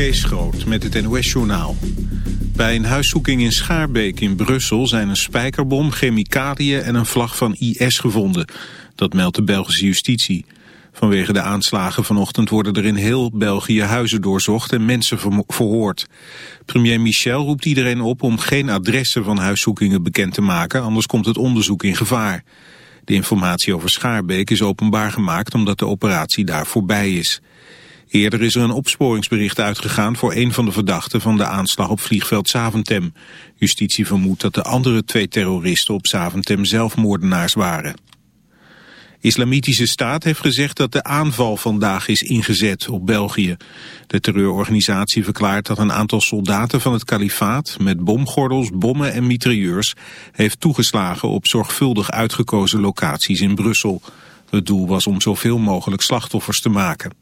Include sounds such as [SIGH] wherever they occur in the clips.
Kees met het NOS-journaal. Bij een huiszoeking in Schaarbeek in Brussel zijn een spijkerbom, chemicaliën en een vlag van IS gevonden. Dat meldt de Belgische justitie. Vanwege de aanslagen vanochtend worden er in heel België huizen doorzocht en mensen verhoord. Premier Michel roept iedereen op om geen adressen van huiszoekingen bekend te maken, anders komt het onderzoek in gevaar. De informatie over Schaarbeek is openbaar gemaakt omdat de operatie daar voorbij is. Eerder is er een opsporingsbericht uitgegaan voor een van de verdachten van de aanslag op vliegveld Zaventem. Justitie vermoedt dat de andere twee terroristen op Zaventem zelfmoordenaars waren. Islamitische Staat heeft gezegd dat de aanval vandaag is ingezet op België. De terreurorganisatie verklaart dat een aantal soldaten van het kalifaat met bomgordels, bommen en mitrailleurs heeft toegeslagen op zorgvuldig uitgekozen locaties in Brussel. Het doel was om zoveel mogelijk slachtoffers te maken.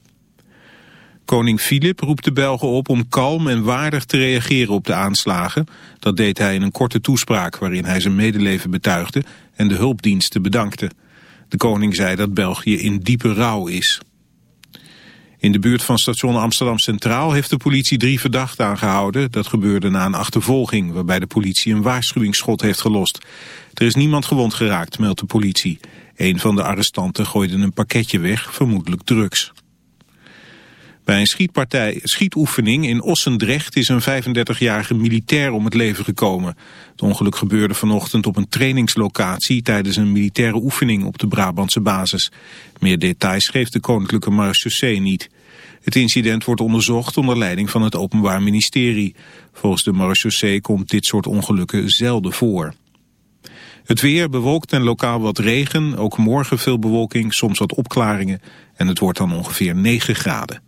Koning Filip roept de Belgen op om kalm en waardig te reageren op de aanslagen. Dat deed hij in een korte toespraak waarin hij zijn medeleven betuigde en de hulpdiensten bedankte. De koning zei dat België in diepe rouw is. In de buurt van station Amsterdam Centraal heeft de politie drie verdachten aangehouden. Dat gebeurde na een achtervolging waarbij de politie een waarschuwingsschot heeft gelost. Er is niemand gewond geraakt, meldt de politie. Een van de arrestanten gooide een pakketje weg, vermoedelijk drugs. Bij een schietpartij, schietoefening in Ossendrecht is een 35-jarige militair om het leven gekomen. Het ongeluk gebeurde vanochtend op een trainingslocatie tijdens een militaire oefening op de Brabantse basis. Meer details geeft de Koninklijke Marechaussee niet. Het incident wordt onderzocht onder leiding van het Openbaar Ministerie. Volgens de Marechaussee komt dit soort ongelukken zelden voor. Het weer bewolkt en lokaal wat regen, ook morgen veel bewolking, soms wat opklaringen en het wordt dan ongeveer 9 graden.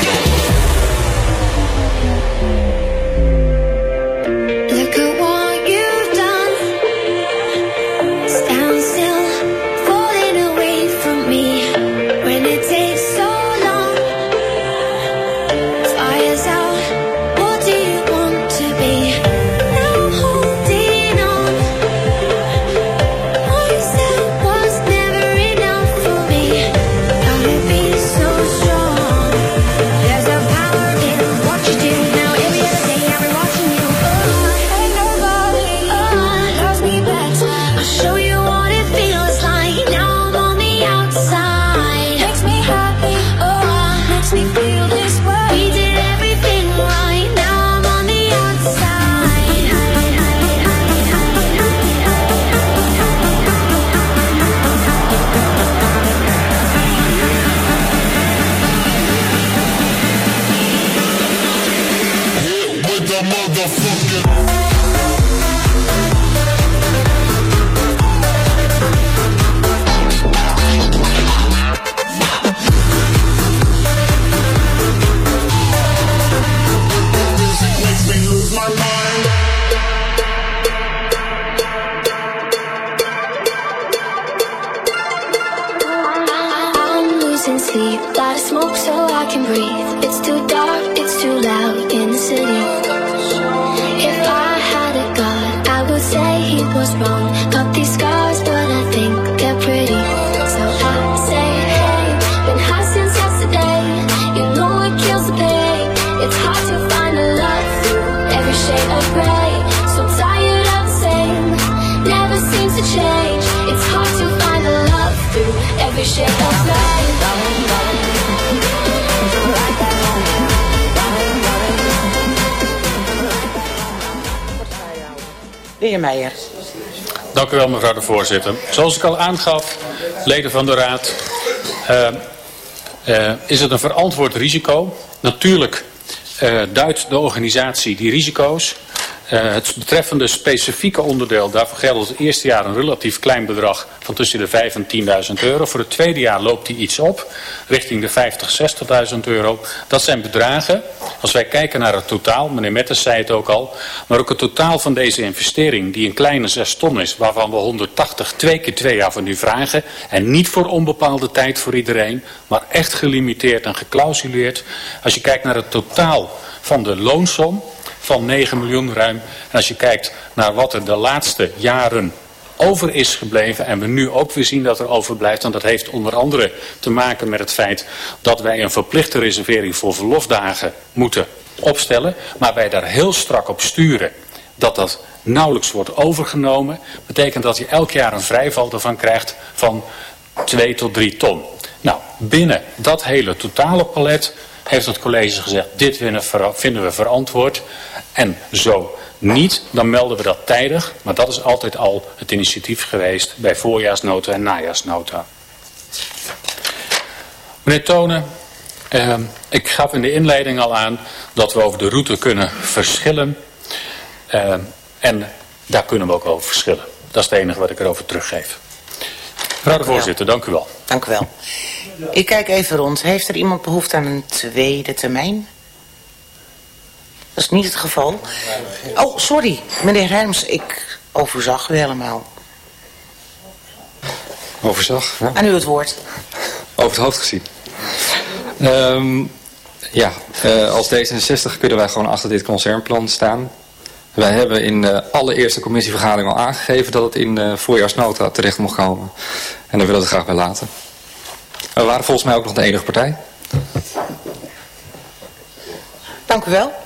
Dank u wel, mevrouw de voorzitter. Zoals ik al aangaf, leden van de Raad, uh, uh, is het een verantwoord risico. Natuurlijk uh, duidt de organisatie die risico's. Het betreffende specifieke onderdeel, daarvoor geldt het eerste jaar een relatief klein bedrag van tussen de 5 en 10.000 euro. Voor het tweede jaar loopt die iets op, richting de 50, 60.000 euro. Dat zijn bedragen, als wij kijken naar het totaal, meneer Metters zei het ook al, maar ook het totaal van deze investering, die een kleine 6 ton is, waarvan we 180 twee keer twee jaar van u vragen, en niet voor onbepaalde tijd voor iedereen, maar echt gelimiteerd en geclausuleerd. Als je kijkt naar het totaal van de loonsom, van 9 miljoen ruim. En als je kijkt naar wat er de laatste jaren over is gebleven en we nu ook weer zien dat er overblijft. En dat heeft onder andere te maken met het feit dat wij een verplichte reservering voor verlofdagen moeten opstellen. Maar wij daar heel strak op sturen dat dat nauwelijks wordt overgenomen. Betekent dat je elk jaar een vrijval ervan krijgt van 2 tot 3 ton. Nou, binnen dat hele totale palet heeft het college gezegd, dit vinden we verantwoord. En zo niet, dan melden we dat tijdig. Maar dat is altijd al het initiatief geweest bij voorjaarsnota en najaarsnota. Meneer Tonen, eh, ik gaf in de inleiding al aan dat we over de route kunnen verschillen. Eh, en daar kunnen we ook over verschillen. Dat is het enige wat ik erover teruggeef. Mevrouw de voorzitter, dank u wel. Dank u wel. Ik kijk even rond. Heeft er iemand behoefte aan een tweede termijn? Dat is niet het geval. Oh, sorry, meneer Herms, ik overzag u helemaal. Overzag? Ja. Aan u het woord. Over het hoofd gezien. Um, ja, uh, als D66 kunnen wij gewoon achter dit concernplan staan. Wij hebben in de allereerste commissievergadering al aangegeven dat het in de voorjaarsnota terecht mocht komen. En daar willen we het graag bij laten. We waren volgens mij ook nog de enige partij. Dank u wel.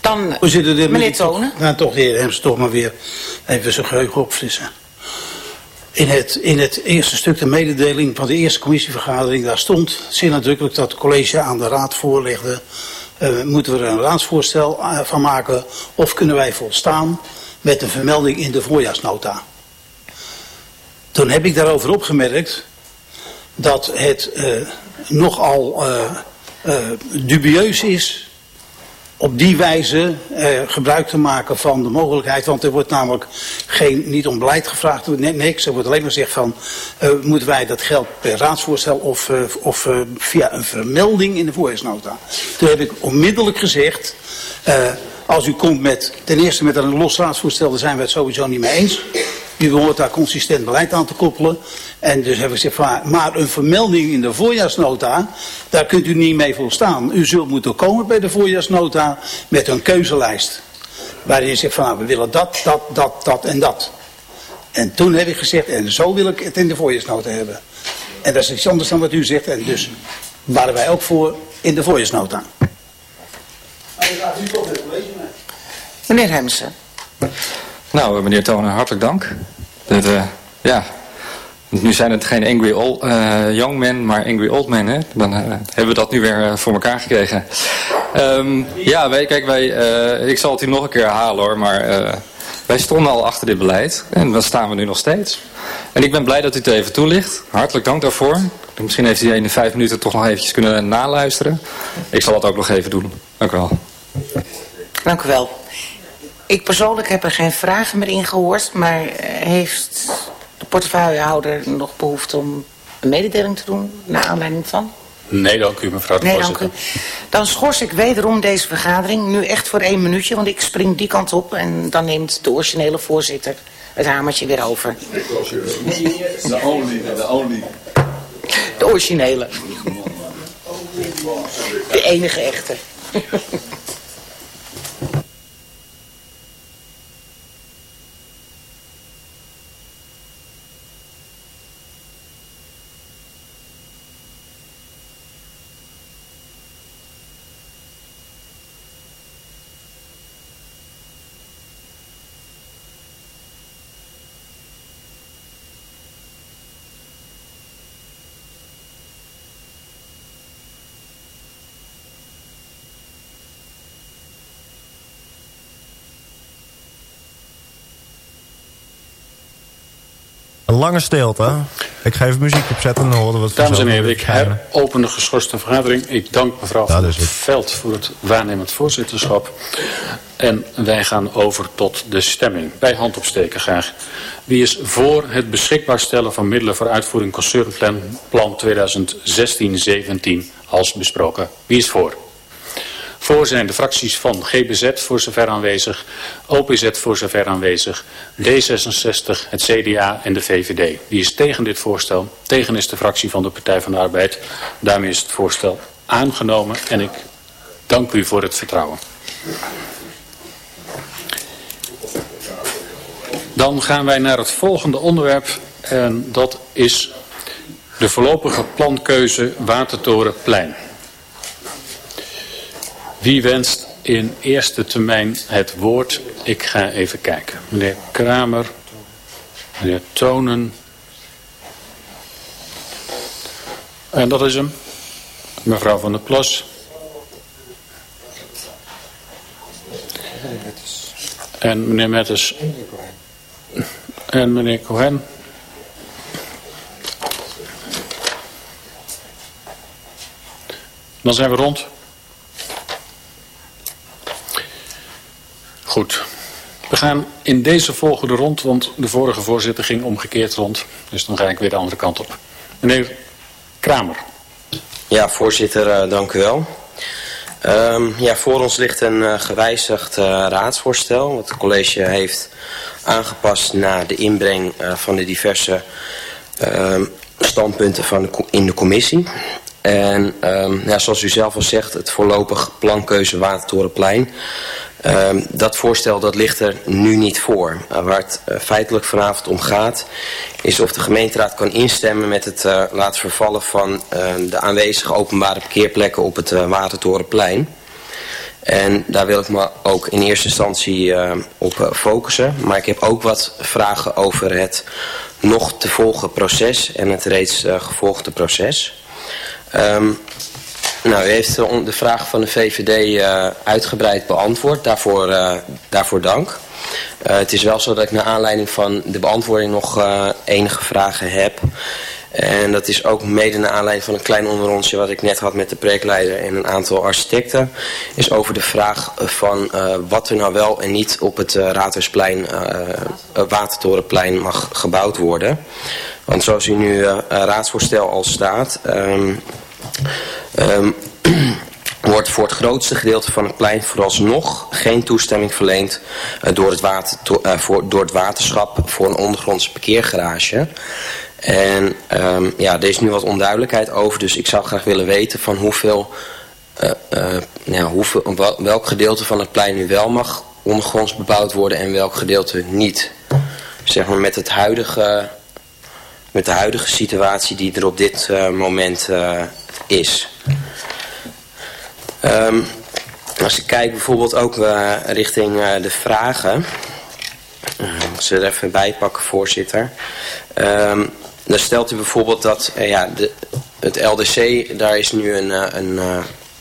Dan, Voorzitter, de meneer Tonen. Nou, toch de heer Hems toch maar weer even zijn geheugen opfrissen. In het, in het eerste stuk de mededeling van de eerste commissievergadering, daar stond zeer nadrukkelijk dat het college aan de raad voorlegde, uh, moeten we er een raadsvoorstel van maken of kunnen wij volstaan met een vermelding in de voorjaarsnota. Toen heb ik daarover opgemerkt dat het uh, nogal uh, dubieus is op die wijze uh, gebruik te maken van de mogelijkheid. Want er wordt namelijk geen, niet om beleid gevraagd, niks. Er wordt alleen maar gezegd van, uh, moeten wij dat geld per raadsvoorstel of, uh, of via een vermelding in de voorjaarsnota. Toen heb ik onmiddellijk gezegd, als u komt met, ten eerste met een los raadsvoorstel, daar zijn we het sowieso niet mee eens. U hoort daar consistent beleid aan te koppelen. En dus hebben we gezegd, van, maar een vermelding in de voorjaarsnota, daar kunt u niet mee volstaan. U zult moeten komen bij de voorjaarsnota met een keuzelijst. Waarin je zegt van, nou, we willen dat, dat, dat, dat en dat. En toen heb ik gezegd, en zo wil ik het in de voorjaarsnota hebben. En dat is iets anders dan wat u zegt. En dus waren wij ook voor in de voorjaarsnota. Meneer Hemsen. Nou, meneer Tonen, hartelijk dank. Dat, uh, ja, nu zijn het geen angry old, uh, young men, maar angry old men. Hè? Dan uh, hebben we dat nu weer voor elkaar gekregen. Um, ja, wij, kijk, wij, ik zal het hier nog een keer herhalen hoor, maar wij stonden al achter dit beleid. En dat staan we nu nog steeds. En ik ben blij dat u het even toelicht. Hartelijk dank daarvoor. Misschien heeft u in de vijf minuten toch nog eventjes kunnen naluisteren. Ik zal dat ook nog even doen. Dank u wel. Dank u wel. Ik persoonlijk heb er geen vragen meer in gehoord, maar heeft portefeuillehouder nog behoefte om een mededeling te doen naar aanleiding van? Nee, dank u mevrouw de nee, voorzitter. Dank u. Dan schors ik wederom deze vergadering, nu echt voor één minuutje, want ik spring die kant op en dan neemt de originele voorzitter het hamertje weer over. De only, de only. De originele. De enige echte. Lange stilte. Ik ga even muziek opzetten en dan horen we het Dames en heren, ik verschijnen. heropen de geschorste vergadering. Ik dank mevrouw Dat van. Veld voor het waarnemend voorzitterschap. En wij gaan over tot de stemming. Bij hand opsteken graag. Wie is voor het beschikbaar stellen van middelen voor uitvoering concernplan plan 2016-17 als besproken? Wie is voor? Voor zijn de fracties van GBZ voor zover aanwezig, OPZ voor zover aanwezig, D66, het CDA en de VVD. Wie is tegen dit voorstel? Tegen is de fractie van de Partij van de Arbeid. Daarmee is het voorstel aangenomen en ik dank u voor het vertrouwen. Dan gaan wij naar het volgende onderwerp en dat is de voorlopige plankeuze Watertorenplein. Wie wenst in eerste termijn het woord? Ik ga even kijken. Meneer Kramer, meneer Tonen. En dat is hem. Mevrouw van der Plas. En meneer Metters. En meneer Cohen. Dan zijn we rond. Goed. We gaan in deze volgende rond, want de vorige voorzitter ging omgekeerd rond. Dus dan ga ik weer de andere kant op. Meneer Kramer. Ja, voorzitter, eh, dank u wel. Ehm, ja, voor ons ligt een eh, gewijzigd eh, raadsvoorstel, wat het college heeft aangepast naar de inbreng van de diverse ehm, standpunten van in de commissie. En ehm, ja, zoals u zelf al zegt, het voorlopig plankeuze Watertorenplein. Ehm, dat voorstel dat ligt er nu niet voor. Uh, waar het eh, feitelijk vanavond om gaat, is of de gemeenteraad kan instemmen met het eh, laten vervallen van eh, de aanwezige openbare parkeerplekken op het eh, Watertorenplein. En daar wil ik me ook in eerste instantie eh, op eh, focussen. Maar ik heb ook wat vragen over het nog te volgen proces en het reeds eh, gevolgde proces. Ehm, nou, u heeft de, vraag van de VVD eh, uitgebreid beantwoord. Daarvoor, eh, daarvoor dank. Eh, het is wel zo dat ik naar aanleiding van de beantwoording nog enige vragen heb. En dat is ook mede naar aanleiding van een klein onderrondje wat ik net had met de projectleider en een aantal architecten. Is over de vraag van wat er nou wel en niet op het eh, Raadhuisplein, Watertorenplein mag gebouwd worden. Want zoals u nu raadsvoorstel al staat, ehm, ehm, [CLEARS THROAT] wordt voor het grootste gedeelte van het plein vooralsnog geen toestemming verleend eh, door, het water, eh, voor, door het waterschap voor een ondergrondse parkeergarage. En ehm, ja, er is nu wat onduidelijkheid over, dus ik zou graag willen weten van hoeveel, eh, welk gedeelte van het plein nu wel mag ondergronds bebouwd worden en welk gedeelte niet. Zeg maar met, het huidige, met de huidige situatie die er op dit moment is. Ehm, als ik kijk bijvoorbeeld ook eh, richting eh, de vragen. Eh, ik zal er even bij pakken, voorzitter. Ehm, dan stelt u bijvoorbeeld dat eh, ja, de, het LDC, daar is nu een, een,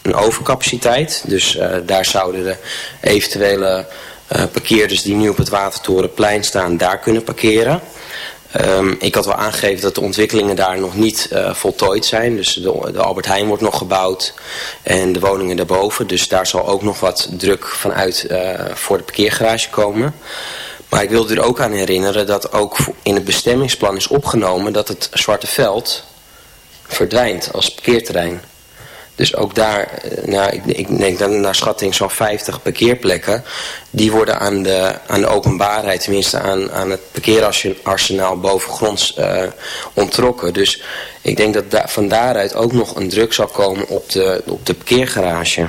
een overcapaciteit. Dus daar zouden de eventuele parkeerders die nu op het Watertorenplein staan, daar kunnen parkeren. Ehm, ik had wel aangegeven dat de ontwikkelingen daar nog niet eh, voltooid zijn. Dus de, de Albert Heijn wordt nog gebouwd en de woningen daarboven. Dus daar zal ook nog wat druk vanuit eh, voor de parkeergarage komen. Maar ik wil er ook aan herinneren dat ook in het bestemmingsplan is opgenomen dat het Zwarte Veld verdwijnt als parkeerterrein. Dus ook daar, eh, nou, ik, ik denk dat naar schatting zo'n 50 parkeerplekken, die worden aan de, aan de openbaarheid, tenminste aan, aan het parkeerarsenaal bovengronds eh onttrokken. Dus ik denk dat da van daaruit ook nog een druk zal komen op de, op de parkeergarage.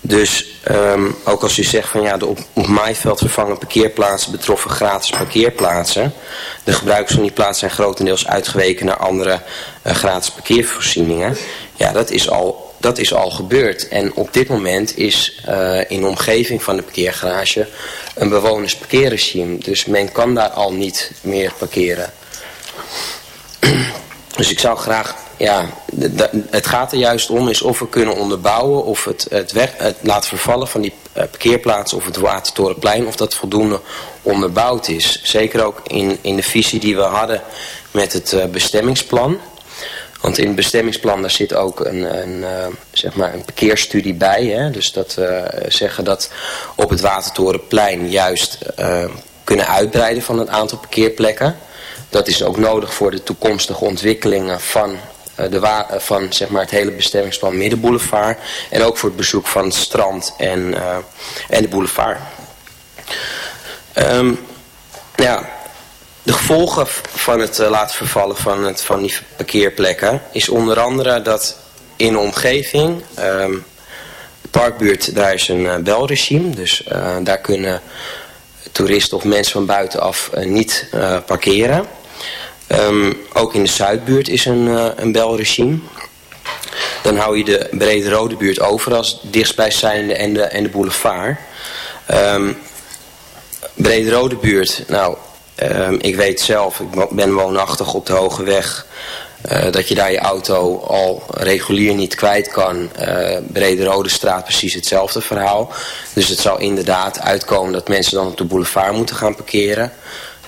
Dus ehm, ook als u zegt van ja, de op, maaiveld vervangen parkeerplaatsen betroffen gratis parkeerplaatsen. De gebruikers van die plaatsen zijn grotendeels uitgeweken naar andere eh, gratis parkeervoorzieningen. Ja, dat is al, dat is al gebeurd. En op dit moment is eh, in de omgeving van de parkeergarage een bewonersparkeerregime. Dus men kan daar al niet meer parkeren. Dus ik zou graag, ja, het gaat er juist om is of we kunnen onderbouwen of het, het, weg, het laten vervallen van die parkeerplaats of het Watertorenplein, of dat voldoende onderbouwd is. Zeker ook in, in de visie die we hadden met het bestemmingsplan. Want in het bestemmingsplan daar zit ook een, een, zeg maar een parkeerstudie bij. Hè? Dus dat we zeggen dat op het Watertorenplein juist kunnen uitbreiden van het aantal parkeerplekken. Dat is ook nodig voor de toekomstige ontwikkelingen van, uh, de uh, van zeg maar, het hele bestemmingsplan Middenboulevard. En ook voor het bezoek van het strand en, uh, en de boulevard. Um, ja, de gevolgen van het laten vervallen van, het, van die parkeerplekken is onder andere dat in de omgeving... Um, parkbuurt, daar is een belregime. Dus daar kunnen toeristen of mensen van buitenaf uh, niet uh, parkeren. Um, ook in de Zuidbuurt is een, uh, een belregime. Dan hou je de Brede Rode buurt over als dichtstbijzijnde en de, en de boulevard. Um, Brede Rode buurt, nou, um, ik weet zelf, ik ben woonachtig op de Hoge Weg... Uh, dat je daar je auto al regulier niet kwijt kan. Uh, Brede Rode Straat precies hetzelfde verhaal. Dus het zal inderdaad uitkomen dat mensen dan op de boulevard moeten gaan parkeren.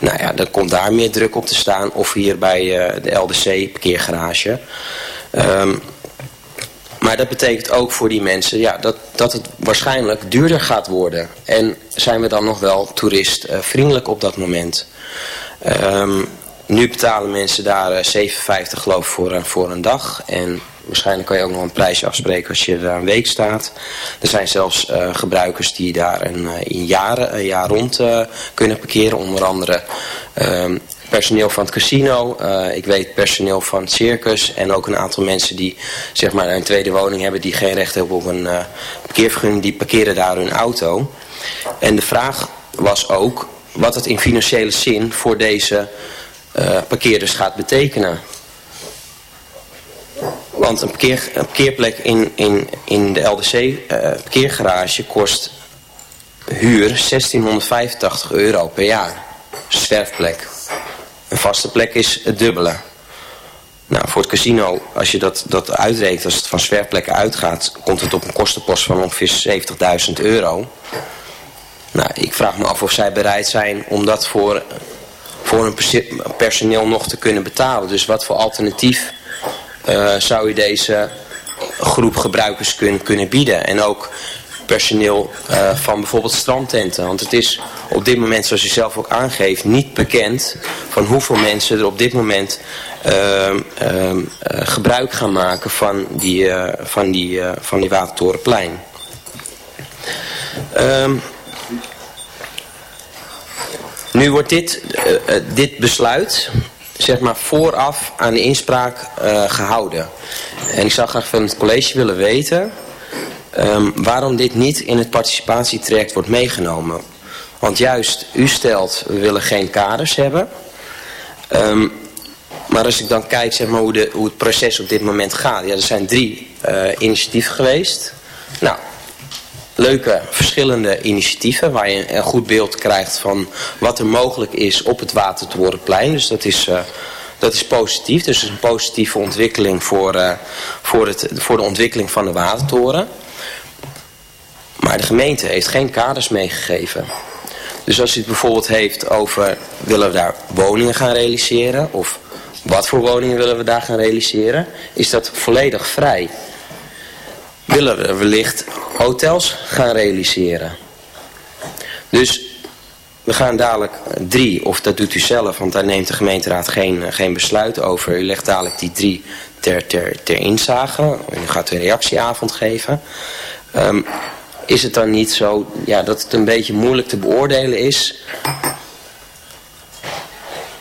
Nou ja, dan komt daar meer druk op te staan. Of hier bij uh, de LDC parkeergarage. Um, maar dat betekent ook voor die mensen ja, dat, dat het waarschijnlijk duurder gaat worden. En zijn we dan nog wel toeristvriendelijk op dat moment. Um, nu betalen mensen daar 7,50 geloof ik voor, voor een dag. En waarschijnlijk kan je ook nog een prijsje afspreken als je daar een week staat. Er zijn zelfs uh, gebruikers die daar een, in jaren, een jaar rond kunnen parkeren. Onder andere uh, personeel van het casino. Ik weet personeel van het circus. En ook een aantal mensen die zeg maar, een tweede woning hebben die geen recht hebben op een parkeervergunning. Die parkeren daar hun auto. En de vraag was ook wat het in financiële zin voor deze uh, parkeerders gaat betekenen. Want een, parkeer, parkeerplek in, in, in de LDC uh, parkeergarage kost huur 1685 euro per jaar. Zwerfplek. Een vaste plek is het dubbele. Nou, voor het casino, als je dat, dat uitrekent, als het van zwerfplekken uitgaat, komt het op een kostenpost van ongeveer 70.000 euro. Nou, ik vraag me af of zij bereid zijn om dat voor voor een personeel nog te kunnen betalen. Dus wat voor alternatief uh, zou je deze groep gebruikers kun, kunnen bieden. En ook personeel uh, van bijvoorbeeld strandtenten. Want het is op dit moment, zoals u zelf ook aangeeft, niet bekend van hoeveel mensen er op dit moment uh, uh, gebruik gaan maken van die, van die, van die Watertorenplein. Um, nu wordt dit, uh, dit besluit zeg maar vooraf aan de inspraak uh, gehouden. En ik zou graag van het college willen weten um, waarom dit niet in het participatietraject wordt meegenomen. Want juist, u stelt, we willen geen kaders hebben. Um, maar als ik dan kijk zeg maar, hoe, de, hoe het proces op dit moment gaat. Ja, er zijn drie uh, initiatieven geweest. Nou, leuke verschillende initiatieven waar je een goed beeld krijgt van wat er mogelijk is op het Watertorenplein. Dus dat is, uh, dat is positief. Dus een positieve ontwikkeling voor, uh, voor, het, voor de ontwikkeling van de Watertoren. Maar de gemeente heeft geen kaders meegegeven. Dus als u het bijvoorbeeld heeft over willen we daar woningen gaan realiseren of wat voor woningen willen we daar gaan realiseren, is dat volledig vrij willen we wellicht hotels gaan realiseren. Dus we gaan dadelijk drie, of dat doet u zelf, want daar neemt de gemeenteraad geen, geen besluit over. U legt dadelijk die drie ter, ter, ter inzage. U gaat een reactieavond geven. Um, is het dan niet zo ja, dat het een beetje moeilijk te beoordelen is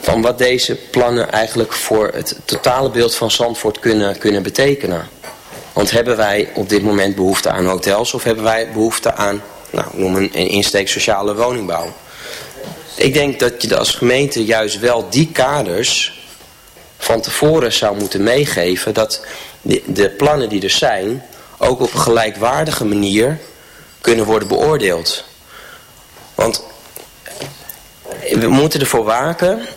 van wat deze plannen eigenlijk voor het totale beeld van Zandvoort kunnen, kunnen betekenen? Want hebben wij op dit moment behoefte aan hotels of hebben wij behoefte aan, nou, noem een, insteek sociale woningbouw? Ik denk dat je als gemeente juist wel die kaders van tevoren zou moeten meegeven dat de, de plannen die er zijn ook op een gelijkwaardige manier kunnen worden beoordeeld. Want we moeten ervoor waken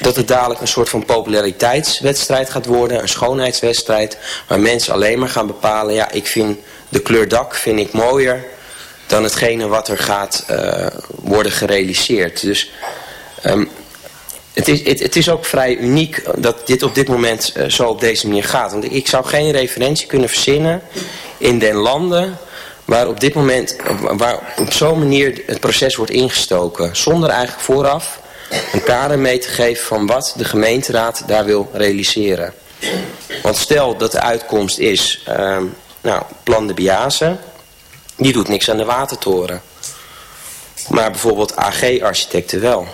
dat het dadelijk een soort van populariteitswedstrijd gaat worden, een schoonheidswedstrijd, waar mensen alleen maar gaan bepalen, ja, ik vind de kleur dak vind ik mooier dan hetgene wat er gaat uh, worden gerealiseerd. Dus um, het, is, het, is ook vrij uniek dat dit op dit moment uh, zo op deze manier gaat. Want ik zou geen referentie kunnen verzinnen in den landen waar op dit moment, waar op zo'n manier het proces wordt ingestoken. Zonder eigenlijk vooraf een kader mee te geven van wat de gemeenteraad daar wil realiseren. Want stel dat de uitkomst is, uh, nou, plan de Biase, die doet niks aan de watertoren. Maar bijvoorbeeld AG-architecten wel.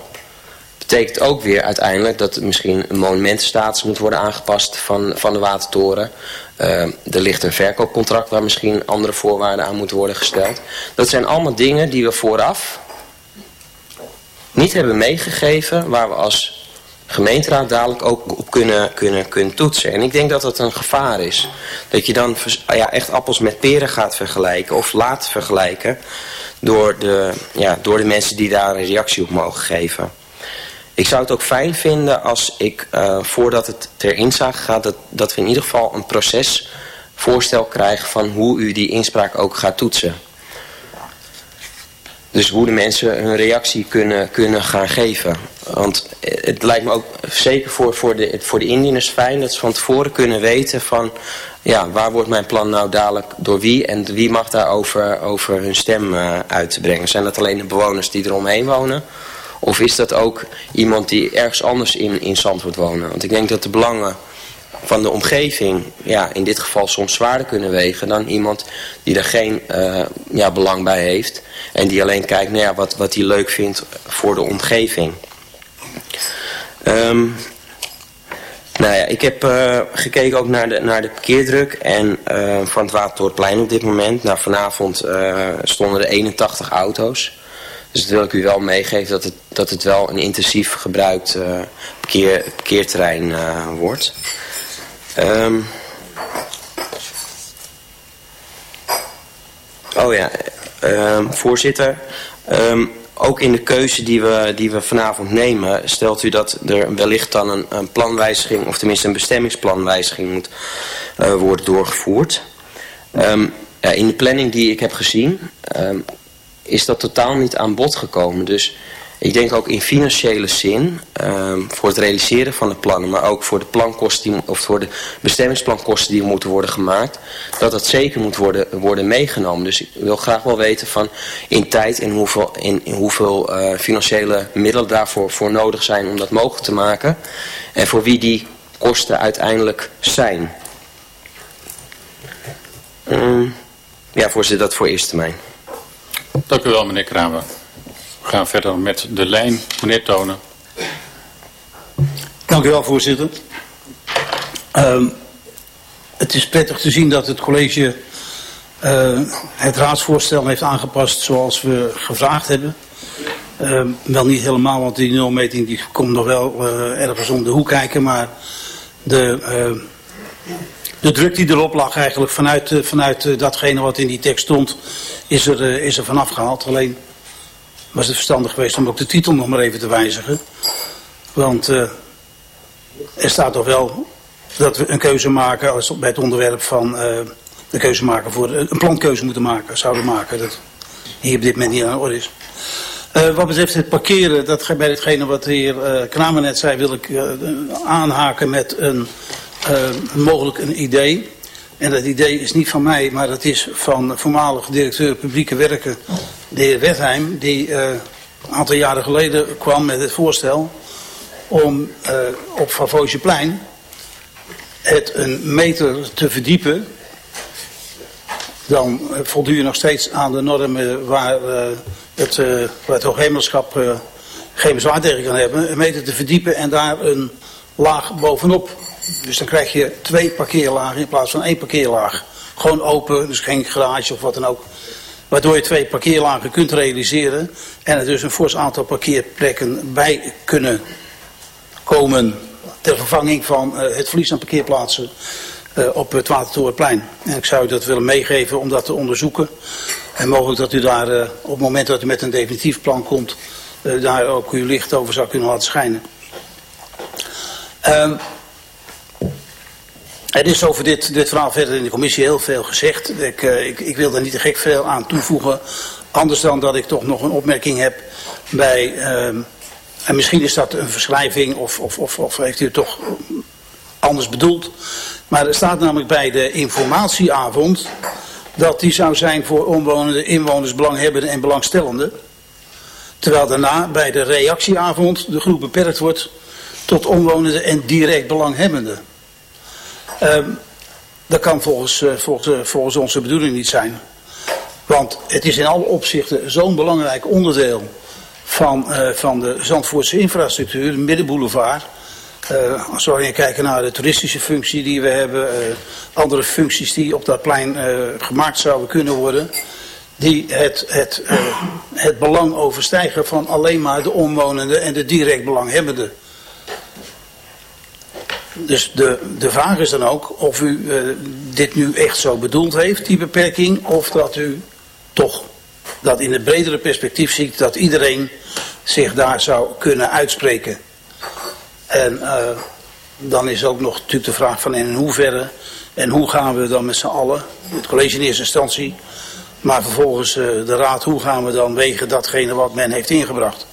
Betekent ook weer uiteindelijk dat misschien een monumentenstatus moet worden aangepast van, van de watertoren. Uh, er ligt een verkoopcontract waar misschien andere voorwaarden aan moeten worden gesteld. Dat zijn allemaal dingen die we vooraf niet hebben meegegeven waar we als gemeenteraad dadelijk ook op kunnen, kunnen, kunnen toetsen. En ik denk dat dat een gevaar is. Dat je dan ja, echt appels met peren gaat vergelijken of laat vergelijken door de, ja, door de mensen die daar een reactie op mogen geven. Ik zou het ook fijn vinden als ik, uh, voordat het ter inzage gaat, dat, dat we in ieder geval een procesvoorstel krijgen van hoe u die inspraak ook gaat toetsen. Dus hoe de mensen hun reactie kunnen, kunnen gaan geven. Want het lijkt me ook zeker voor, voor, de, voor de indieners fijn dat ze van tevoren kunnen weten van... Ja, waar wordt mijn plan nou dadelijk door wie en wie mag daarover over hun stem uh, uitbrengen? Zijn dat alleen de bewoners die eromheen wonen? Of is dat ook iemand die ergens anders in, in Zandvoort wonen? Want ik denk dat de belangen van de omgeving ja, in dit geval soms zwaarder kunnen wegen dan iemand die er geen uh, ja, belang bij heeft. En die alleen kijkt naar ja, wat, wat hij leuk vindt voor de omgeving. Um, nou ja, ik heb uh, gekeken ook naar de, naar de parkeerdruk en uh, van het Watertorenplein op dit moment. Nou, vanavond stonden er 81 auto's. Dus dat wil ik u wel meegeven dat het, dat het wel een intensief gebruikt parkeer, parkeerterrein wordt. Um, oh ja, um, voorzitter. Um, ook in de keuze die we, die we vanavond nemen, stelt u dat er wellicht dan een, een planwijziging, of tenminste een bestemmingsplanwijziging moet uh, worden doorgevoerd. In de planning die ik heb gezien, is dat totaal niet aan bod gekomen. Dus ik denk ook in financiële zin, um, voor het realiseren van de plannen, maar ook voor de plankosten of voor de bestemmingsplankosten die moeten worden gemaakt, dat dat zeker moet worden, worden meegenomen. Dus ik wil graag wel weten van in tijd en hoeveel, in, in hoeveel uh, financiële middelen daarvoor voor nodig zijn om dat mogelijk te maken. En voor wie die kosten uiteindelijk zijn. Um, ja, voorzitter, dat voor eerste termijn. Dank u wel, meneer Kramer. We gaan verder met de lijn. Meneer Tonen. Dank u wel, voorzitter. Um, het is prettig te zien dat het college uh, het raadsvoorstel heeft aangepast zoals we gevraagd hebben. Uh, wel niet helemaal, want die nulmeting die komt nog wel uh, ergens om de hoek kijken. Maar de, de druk die erop lag eigenlijk vanuit, vanuit datgene wat in die tekst stond, is er, is er vanaf gehaald. Alleen was het verstandig geweest om ook de titel nog maar even te wijzigen. Want uh, er staat toch wel dat we een keuze maken als bij het onderwerp van uh, de keuze maken voor een plankeuze moeten maken, zouden maken. Dat hier op dit moment niet aan de orde is. Wat betreft het parkeren, dat bij hetgene wat de heer Kramer net zei, wil ik aanhaken met een mogelijk een idee. En dat idee is niet van mij, maar dat is van voormalig directeur publieke werken, de heer Wethheim, die uh, een aantal jaren geleden kwam met het voorstel om uh, op Favosjeplein het een meter te verdiepen. Dan voldoe je nog steeds aan de normen waar uh, het, waar het hooghemelschap geen bezwaar tegen kan hebben. Een meter te verdiepen en daar een laag bovenop dus dan krijg je twee parkeerlagen in plaats van één parkeerlaag. Gewoon open, dus geen garage of wat dan ook. Waardoor je twee parkeerlagen kunt realiseren. En er dus een fors aantal parkeerplekken bij kunnen komen. Ter vervanging van uh, het verlies aan parkeerplaatsen uh, op het Watertorenplein. En ik zou u dat willen meegeven om dat te onderzoeken. En mogelijk dat u daar uh, op het moment dat u met een definitief plan komt... daar ook uw licht over zou kunnen laten schijnen. Um, er is over dit, dit verhaal verder in de commissie heel veel gezegd. Ik, uh, ik, ik wil er niet te gek veel aan toevoegen. Anders dan dat ik toch nog een opmerking heb bij, ehm, en misschien is dat een verschrijving of, of, of, of heeft u het toch anders bedoeld. Maar er staat namelijk bij de informatieavond dat die zou zijn voor omwonenden, inwoners, belanghebbenden en belangstellenden. Terwijl daarna bij de reactieavond de groep beperkt wordt tot omwonenden en direct belanghebbenden. Ehm, dat kan volgens, uh, volgens, uh, volgens onze bedoeling niet zijn. Want het is in alle opzichten zo'n belangrijk onderdeel van, uh, van de Zandvoortse infrastructuur, de middenboulevard. als we alleen kijken naar de toeristische functie die we hebben, andere functies die op dat plein gemaakt zouden kunnen worden die het, het, het belang overstijgen van alleen maar de omwonenden en de direct belanghebbenden. Dus de, de vraag is dan ook of u uh, dit nu echt zo bedoeld heeft, die beperking, of dat u toch dat in het bredere perspectief ziet dat iedereen zich daar zou kunnen uitspreken. En uh, dan is ook nog natuurlijk de vraag van in hoeverre en hoe gaan we dan met z'n allen, het college in eerste instantie, maar vervolgens uh, de raad, hoe gaan we dan wegen datgene wat men heeft ingebracht.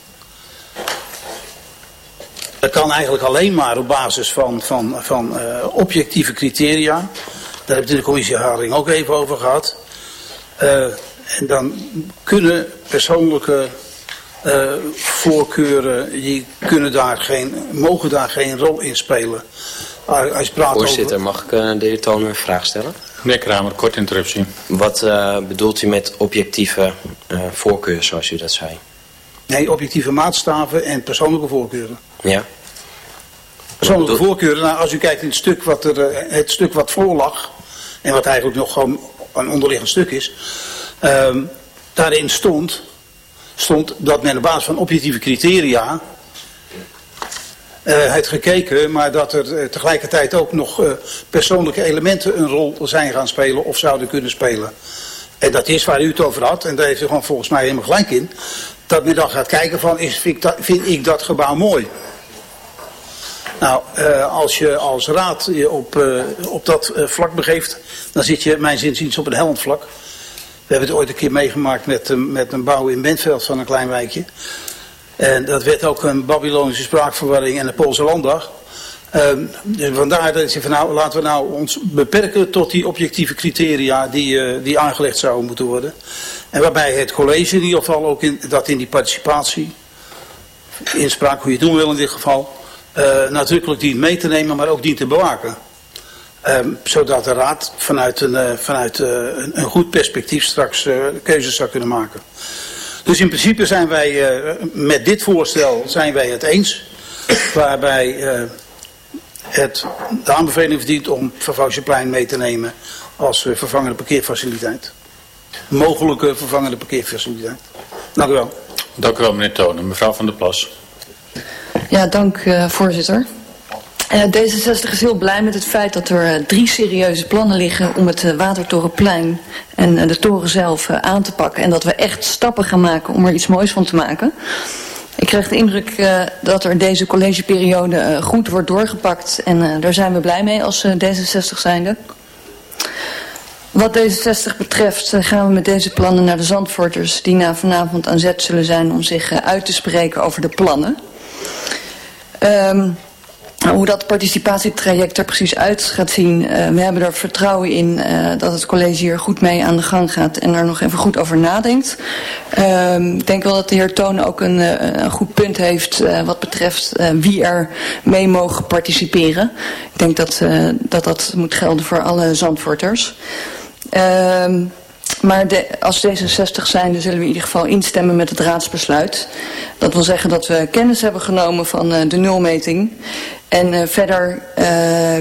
Dat kan eigenlijk alleen maar op basis van, van, van uh, objectieve criteria. Daar heb ik het in de commissieharing ook even over gehad. Uh, en dan kunnen persoonlijke uh, voorkeuren, die kunnen daar geen, mogen daar geen rol in spelen. Als praat Voorzitter, over... mag ik de heer Toon een vraag stellen? Meneer Kramer, kort interruptie. Wat bedoelt u met objectieve voorkeur, zoals u dat zei? Nee, objectieve maatstaven en persoonlijke voorkeuren. Ja. Persoonlijke voorkeuren, nou, als u kijkt in het stuk wat, er, het stuk wat voorlag, en wat eigenlijk nog gewoon een onderliggend stuk is, um, daarin stond, stond dat men op basis van objectieve criteria uh, heeft gekeken, maar dat er uh, tegelijkertijd ook nog uh, persoonlijke elementen een rol zijn gaan spelen of zouden kunnen spelen. En dat is waar u het over had, en daar heeft u gewoon volgens mij helemaal gelijk in, dat men dan gaat kijken van, is, vind, ik dat, vind ik dat gebouw mooi? Nou, uh, als je als raad je op, uh, op dat uh, vlak begeeft, dan zit je mijn zinziens op een hellend vlak. We hebben het ooit een keer meegemaakt met, met een bouw in Bentveld van een klein wijkje. En dat werd ook een Babylonische spraakverwarring en een Poolse landdag. Um, dus vandaar dat ik van nou, laten we nou ons beperken tot die objectieve criteria die, die aangelegd zouden moeten worden. En waarbij het college in ieder geval ook in, dat in die participatie, inspraak hoe je het doen wil in dit geval, uh, nadrukkelijk dient mee te nemen, maar ook dient te bewaken. Um, zodat de raad vanuit, een, uh, vanuit uh, een, goed perspectief straks keuzes zou kunnen maken. Dus in principe zijn wij met dit voorstel zijn wij het eens. Waarbij het de aanbeveling verdient om Vervouwsjeplein mee te nemen als vervangende parkeerfaciliteit. Mogelijke vervangende parkeerfaciliteit. Dank u wel. Dank u wel meneer Tonen. Mevrouw van der Plas. Ja, dank uh, voorzitter. Uh, D66 is heel blij met het feit dat er uh, drie serieuze plannen liggen om het Watertorenplein en de toren zelf aan te pakken. En dat we echt stappen gaan maken om er iets moois van te maken. Ik krijg de indruk uh, dat er deze collegeperiode uh, goed wordt doorgepakt. En uh, daar zijn we blij mee als D66 zijnde. Wat D66 betreft gaan we met deze plannen naar de Zandvoorters... die na vanavond aan zet zullen zijn om zich uit te spreken over de plannen. Um, hoe dat participatietraject er precies uit gaat zien, uh, we hebben er vertrouwen in dat het college hier goed mee aan de gang gaat en er nog even goed over nadenkt. Uh, ik denk wel dat de heer Toon ook een, een goed punt heeft wat betreft wie er mee mogen participeren. Ik denk dat dat, dat moet gelden voor alle Zandvoorters. Ehm, maar de, als D66 zijn, dan zullen we in ieder geval instemmen met het raadsbesluit. Dat wil zeggen dat we kennis hebben genomen van uh, de nulmeting. En uh, verder uh,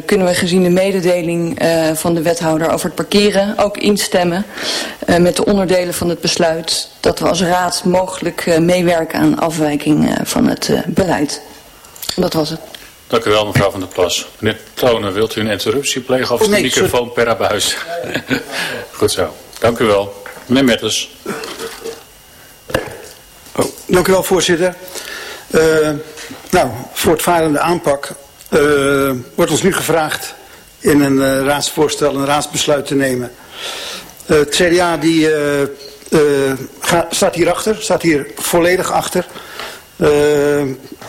kunnen we gezien de mededeling van de wethouder over het parkeren ook instemmen met de onderdelen van het besluit. Dat we als raad mogelijk meewerken aan afwijking van het beleid. Dat was het. Dank u wel, mevrouw Van der Plas. Meneer Tonen, wilt u een interruptie plegen of is de microfoon per abuis? [LAUGHS] Goed zo. Dank u wel. Meneer Metters. Oh, dank u wel, voorzitter. Uh, nou, voortvarende aanpak uh, wordt ons nu gevraagd in een uh, raadsvoorstel een raadsbesluit te nemen. het CDA die eh, ga, staat hierachter, staat hier volledig achter. Uh,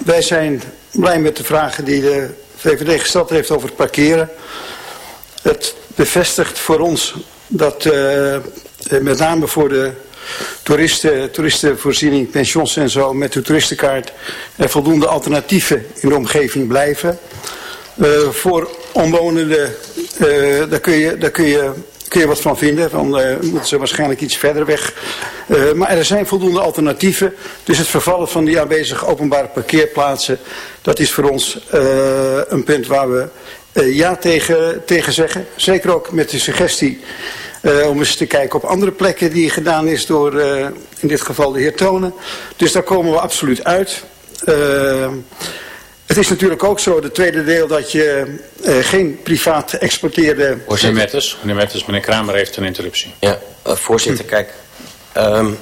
wij zijn blij met de vragen die de VVD gesteld heeft over het parkeren. Het bevestigt voor ons dat uh, met name voor de toeristen, toeristenvoorziening, pensions en zo met de toeristenkaart er voldoende alternatieven in de omgeving blijven. Uh, voor omwonenden, uh, daar kun je, daar kun je kun je wat van vinden. Van, uh, moeten ze waarschijnlijk iets verder weg. Uh, maar er zijn voldoende alternatieven. Dus het vervallen van die aanwezige openbare parkeerplaatsen. Dat is voor ons uh, een punt waar we ja tegen, tegen zeggen. Zeker ook met de suggestie om eens te kijken op andere plekken die gedaan is door in dit geval de heer Tonen. Dus daar komen we absoluut uit. Het is natuurlijk ook zo, het tweede deel, dat je uh, geen privaat exporteerde... Meneer Metters, meneer Metters, meneer Kramer heeft een interruptie. Ja, uh, voorzitter, hm. kijk. Um,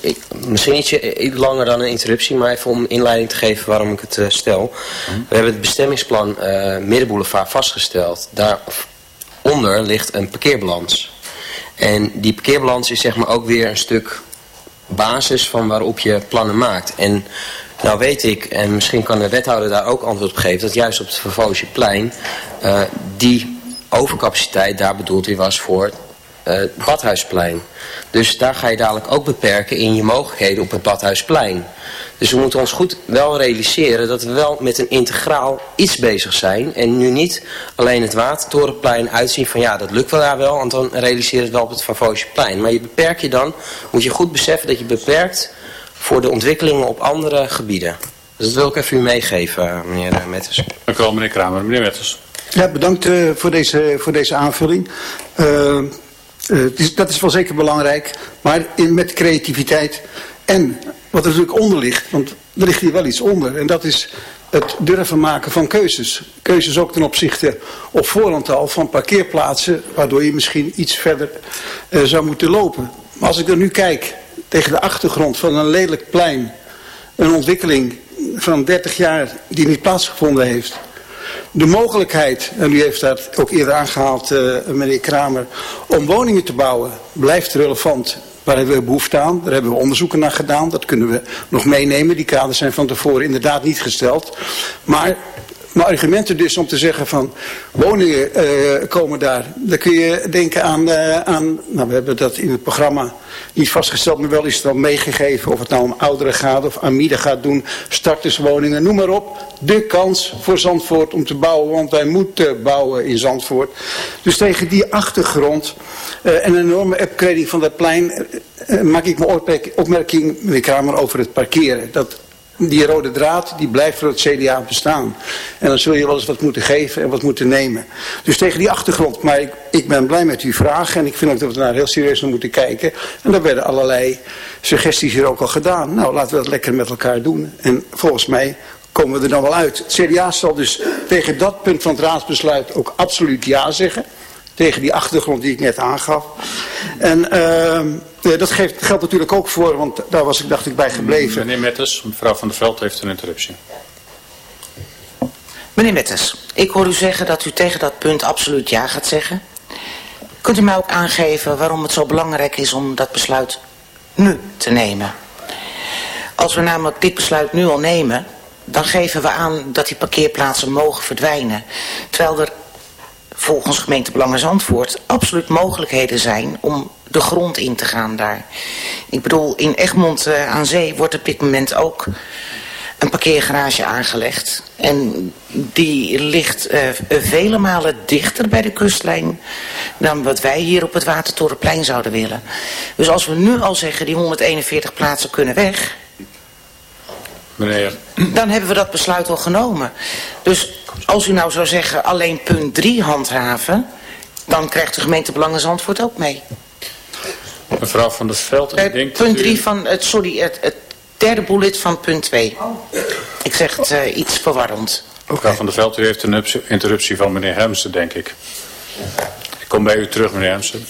ik, misschien ietsje iets langer dan een interruptie, maar even om inleiding te geven waarom ik het uh, stel. Hm. We hebben het bestemmingsplan Middenboulevard vastgesteld. Daaronder ligt een parkeerbalans. En die parkeerbalans is zeg maar ook weer een stuk basis van waarop je plannen maakt. En nou weet ik, en misschien kan de wethouder daar ook antwoord op geven, dat juist op het Vervoosjeplein uh, die overcapaciteit daar bedoeld weer was voor uh, het Badhuisplein. Dus daar ga je dadelijk ook beperken in je mogelijkheden op het Badhuisplein. Dus we moeten ons goed wel realiseren dat we wel met een integraal iets bezig zijn. En nu niet alleen het Watertorenplein uitzien van ja, dat lukt wel daar wel. Want dan realiseer je het wel op het Favosjeplein. Maar je beperkt je dan, moet je goed beseffen dat je beperkt voor de ontwikkelingen op andere gebieden. Dus dat wil ik even u meegeven, eh, meneer eh, Metters. Dank u wel, meneer Kramer. Meneer Metters. Ja, bedankt uh, voor, deze, voor deze aanvulling. Uh, uh, is, dat is wel zeker belangrijk, maar in, met creativiteit en wat er natuurlijk onder ligt, want er ligt hier wel iets onder. En dat is het durven maken van keuzes. Keuzes ook ten opzichte op voorhand al van parkeerplaatsen, waardoor je misschien iets verder zou moeten lopen. Maar als ik er nu kijk tegen de achtergrond van een lelijk plein een ontwikkeling van 30 jaar die niet plaatsgevonden heeft. De mogelijkheid, en u heeft dat ook eerder aangehaald, uh, meneer Kramer, om woningen te bouwen blijft relevant. Waar hebben we behoefte aan? Daar hebben we onderzoeken naar gedaan. Dat kunnen we nog meenemen. Die kaders zijn van tevoren inderdaad niet gesteld. Maar maar argumenten dus om te zeggen van woningen uh, komen daar. Dan kun je denken aan, uh, aan, nou we hebben dat in het programma niet vastgesteld, maar wel is het al meegegeven. Of het nou om ouderen gaat of Amida gaat doen, starterswoningen, noem maar op. De kans voor Zandvoort om te bouwen, want wij moeten bouwen in Zandvoort. Dus tegen die achtergrond uh, en een enorme upgrading van dat plein maak ik mijn opmerking, meneer Kramer, over het parkeren. Dat die rode draad die blijft voor het CDA bestaan. En dan zul je wel eens wat moeten geven en wat moeten nemen. Dus tegen die achtergrond, maar ik, ik ben blij met uw vraag en ik vind ook dat we daar heel serieus naar moeten kijken. En daar werden allerlei suggesties hier ook al gedaan. Nou, laten we dat lekker met elkaar doen. En volgens mij komen we er dan wel uit. Het CDA zal dus tegen dat punt van het raadsbesluit ook absoluut ja zeggen. Tegen die achtergrond die ik net aangaf. En... Nee, dat geeft, geldt natuurlijk ook voor, want daar was ik dacht ik bij gebleven. Meneer Metters, mevrouw Van der Veld heeft een interruptie. Meneer Metters, ik hoor u zeggen dat u tegen dat punt absoluut ja gaat zeggen. Kunt u mij ook aangeven waarom het zo belangrijk is om dat besluit nu te nemen? Als we namelijk dit besluit nu al nemen, dan geven we aan dat die parkeerplaatsen mogen verdwijnen. Terwijl er volgens gemeente Belangen Zandvoort absoluut mogelijkheden zijn om de grond in te gaan daar. Ik bedoel, in Egmond uh, aan zee wordt op dit moment ook een parkeergarage aangelegd. En die ligt uh, vele malen dichter bij de kustlijn dan wat wij hier op het Watertorenplein zouden willen. Dus als we nu al zeggen die 141 plaatsen kunnen weg... Meneer. Dan hebben we dat besluit al genomen. Dus als u nou zou zeggen alleen punt 3 handhaven... dan krijgt de gemeente Belangen Zandvoort ook mee. Mevrouw van der Veld, ik denk Punt 3 u... van, het, sorry, het, het, derde bullet van punt 2. Ik zeg het uh, iets verwarrend. Mevrouw van der Veld, u heeft een interruptie van meneer Hemsen, denk ik. Ik kom bij u terug, meneer Hemsen.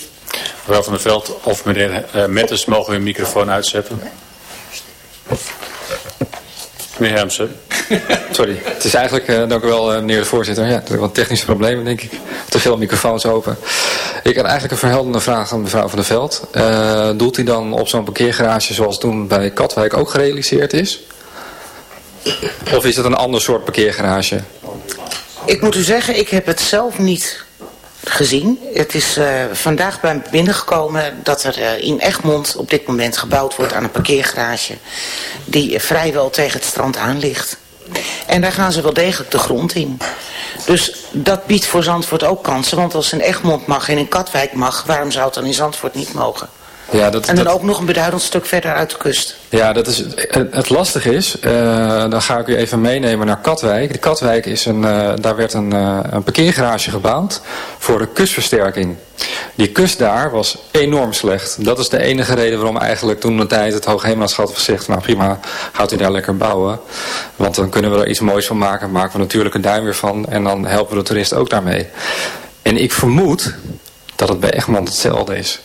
Mevrouw van der Veld of meneer uh, Metters mogen uw microfoon uitzetten. Meneer. [LAUGHS] Sorry, het is eigenlijk, uh, dank u wel uh, meneer de voorzitter, ja, wat technische problemen denk ik. Te veel microfoons open. Ik had eigenlijk een verheldende vraag aan mevrouw Van der Veld. Uh, doelt u dan op zo'n parkeergarage zoals toen bij Katwijk ook gerealiseerd is? Of is het een ander soort parkeergarage? Ik moet u zeggen, ik heb het zelf niet gezien. Het is uh, vandaag bij me binnengekomen dat er uh, in Egmond op dit moment gebouwd wordt aan een parkeergarage. Die vrijwel tegen het strand aan ligt. En daar gaan ze wel degelijk de grond in. Dus dat biedt voor Zandvoort ook kansen. Want als in Egmond mag en in Katwijk mag, waarom zou het dan in Zandvoort niet mogen? Ja, dat, en dan dat, ook nog een beduidend stuk verder uit de kust. Ja, dat is, het, lastige is, uh, dan ga ik u even meenemen naar Katwijk. De Katwijk is een, uh, daar werd een, uh, een parkeergarage gebouwd voor de kustversterking. Die kust daar was enorm slecht. Dat is de enige reden waarom eigenlijk toen de tijd het Hoogheemraadschap gezegd, nou prima, gaat u daar lekker bouwen. Want dan kunnen we er iets moois van maken, maken we natuurlijk een duim weer van en dan helpen we de toerist ook daarmee. En ik vermoed dat het bij Egmond hetzelfde is.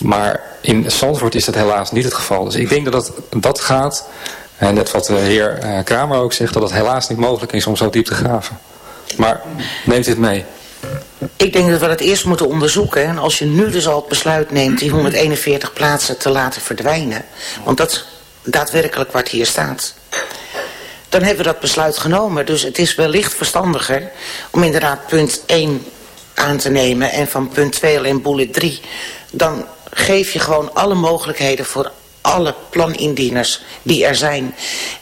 Maar in Zandvoort is dat helaas niet het geval. Dus ik denk dat dat, dat gaat, en net wat de heer Kramer ook zegt, dat het helaas niet mogelijk is om zo diep te graven. Maar neemt dit mee? Ik denk dat we dat eerst moeten onderzoeken. En als je nu dus al het besluit neemt die 141 plaatsen te laten verdwijnen. Want dat is daadwerkelijk wat hier staat. Dan hebben we dat besluit genomen. Dus het is wellicht verstandiger om inderdaad punt 1 aan te nemen. En van punt 2 alleen bullet 3. Dan geef je gewoon alle mogelijkheden voor alle planindieners die er zijn.